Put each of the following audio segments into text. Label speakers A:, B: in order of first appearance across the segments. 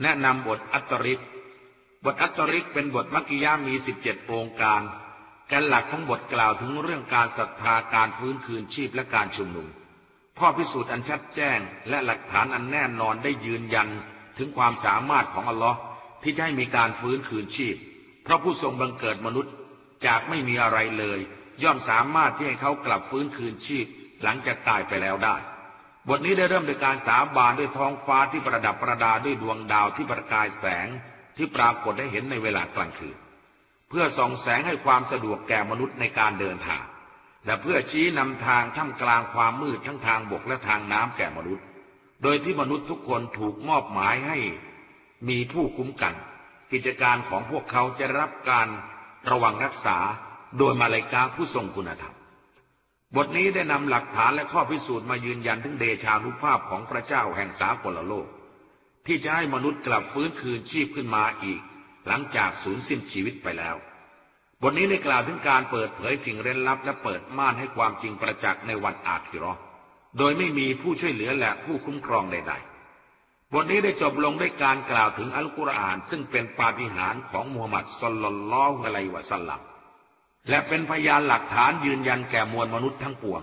A: แนะนำบทอัตตริก บทอัตตริกเป็นบทมักกิยามีสิบเจ็ดองค์การแกนหลักของบทกล่าวถึงเรื่องการศรัทธาการฟื้นคืนชีพและการชุมนุม ข้อพิสูจน์อันชัดแจ้งและหลักฐานอันแน่นอนได้ยืนยันถึงความสามารถของอัลลอฮ์ที่จะให้มีการฟื้นคืนชีพ เพราะผู้ทรงบังเกิดมนุษย์จากไม่มีอะไรเลย ย่อมสามารถที่ให้เขากลับฟื้นคืนชีพหลังจากตายไปแล้วได้ บทนี้ได้เริ่มโดยการสาบานด้วยท้องฟ้าที่ประดับประดาด้วยดวงดาวที่ประกายแสงที่ปรากฏให้เห็นในเวลากลางคืน เพื่อส่องแสงให้ความสะดวกแก่มนุษย์ในการเดินทาง และเพื่อชี้นำทางท่ามกลางความมืดทั้งทางบกและทางน้ำแก่มนุษย์ โดยที่มนุษย์ทุกคนถูกมอบหมายให้มีผู้คุ้มกัน กิจการของพวกเขาจะรับการระวังรักษาโดยมาลายกาผู้ทรงคุณธรรม บทนี้ได้นำหลักฐานและข้อพิสูจน์มายืนยันถึงเดชานุภาพของพระเจ้าแห่งสากลโลก ที่จะให้มนุษย์กลับฟื้นคืนชีพขึ้นมาอีก หลังจากสูญสิ้นชีวิตไปแล้ว บทนี้ได้กล่าวถึงการเปิดเผยสิ่งเร้นลับและเปิดม่านให้ความจริงประจักษ์ในวันอาคิรอโดยไม่มีผู้ช่วยเหลือและผู้คุ้มครองใดๆ บทนี้ได้จบลงด้วยการกล่าวถึงอัลกุรอานซึ่งเป็นปาฏิหาริย์ของมูฮัมหมัดสุลลัลลอฮุอะลัยวะสัลลัม และเป็นพยานหลักฐานยืนยันแก่มวลมนุษย์ทั้งปวง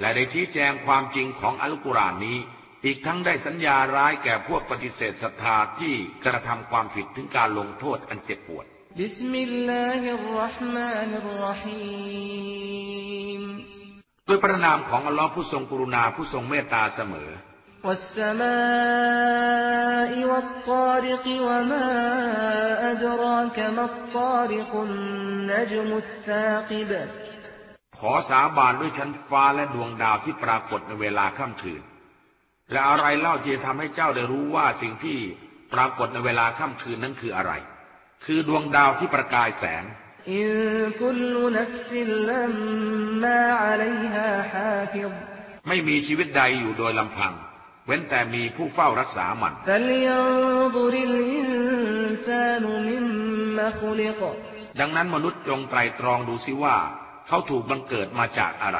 A: และได้ชี้แจงความจริงของอัลกุรอานนี้ อีกทั้งได้สัญญาร้ายแก่พวกปฏิเสธศรัทธาที่กระทำความผิดถึงการลงโทษอันเจ็บปวด
B: بسم الله الرحمن الرحيم
A: ด้วยพระนามของอัลลอฮ์ผู้ทรงกรุณาผู้ทรงเมตตาเสมอ
B: والسماء والطارق وما أدراك ما الطارق النجم الثاقب
A: ขอสาบานด้วยชั้นฟ้าและดวงดาวที่ปรากฏในเวลาค่ำคืน และอะไรเล่าที่จะทำให้เจ้าได้รู้ว่าสิ่งที่ปรากฏในเวลาค่ำคืนนั้นคืออะไรคือดวงดาวที่ประกายแสง ไม่มีชีวิตใดอยู่โดยลำพัง เ ว้นแต่มีผู้เฝ้ารักษามันดังนั้นมนุษย์จงไตรตรองดูซิว่า เขาถูกบังเกิดมาจากอะไร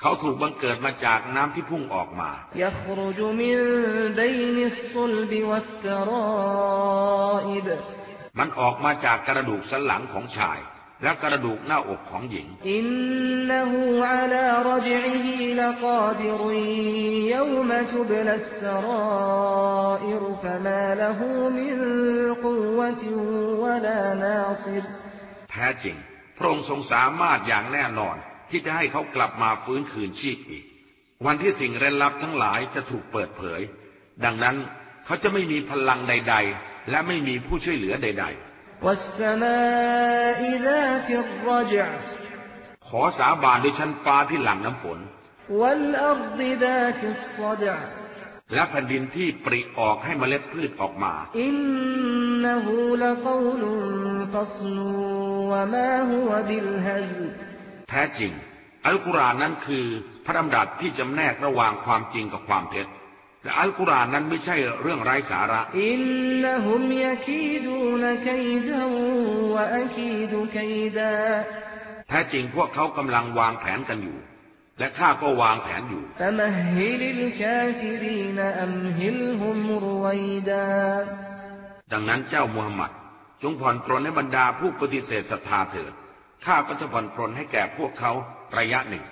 A: เขาถูกบังเกิดมาจากน้ำที่พุ่งออกมา มันออกมาจากกระดูกสันหลังของชาย และกระดูกหน้าอกของหญิง อินนูอัลารจิฮิลกาดิรุยมทุบลัสรา
B: อิรฟมาลหูมินกุวะติวะลานาซิร
A: แท้จริง พระองค์ทรงสามารถอย่างแน่นอน ที่จะให้เขากลับมาฟื้นคืนชีพอีก วันที่สิ่งเร้นลับทั้งหลายจะถูกเปิดเผย ดังนั้นเขาจะไม่มีพลังใด ๆ และไม่มีผู้ช่วยเหลือใด ๆ ขอสาบานด้วยชั้นฟ้าที่หลังน้ำฝนและแผ่นดินที่ปริออกให้เมล็ดพืชออกมา อินนหูลกอลุฟัสลูวะมาฮุวบิลฮซแท้จริง อัลกุรอานนั้นคือ พระดำรัสที่จำแนกระหว่างความจริงกับความเท็จ และอัลกุรอานนั้นไม่ใช่เรื่องไร้สาระอินนหุมยคีดูนคัยดวะอคีดูคัยดาแท้จริงพวกเขากำลังวางแผนกันอยู่ และข้าก็วางแผนอยู่ ดังนั้นเจ้ามูฮัมหมัด จงผ่อนปรนให้บรรดาผู้ปฏิเสธศรัทธาเถิด ข้าก็จะผ่อนปรนให้แก่พวกเขาระยะหนึ่ง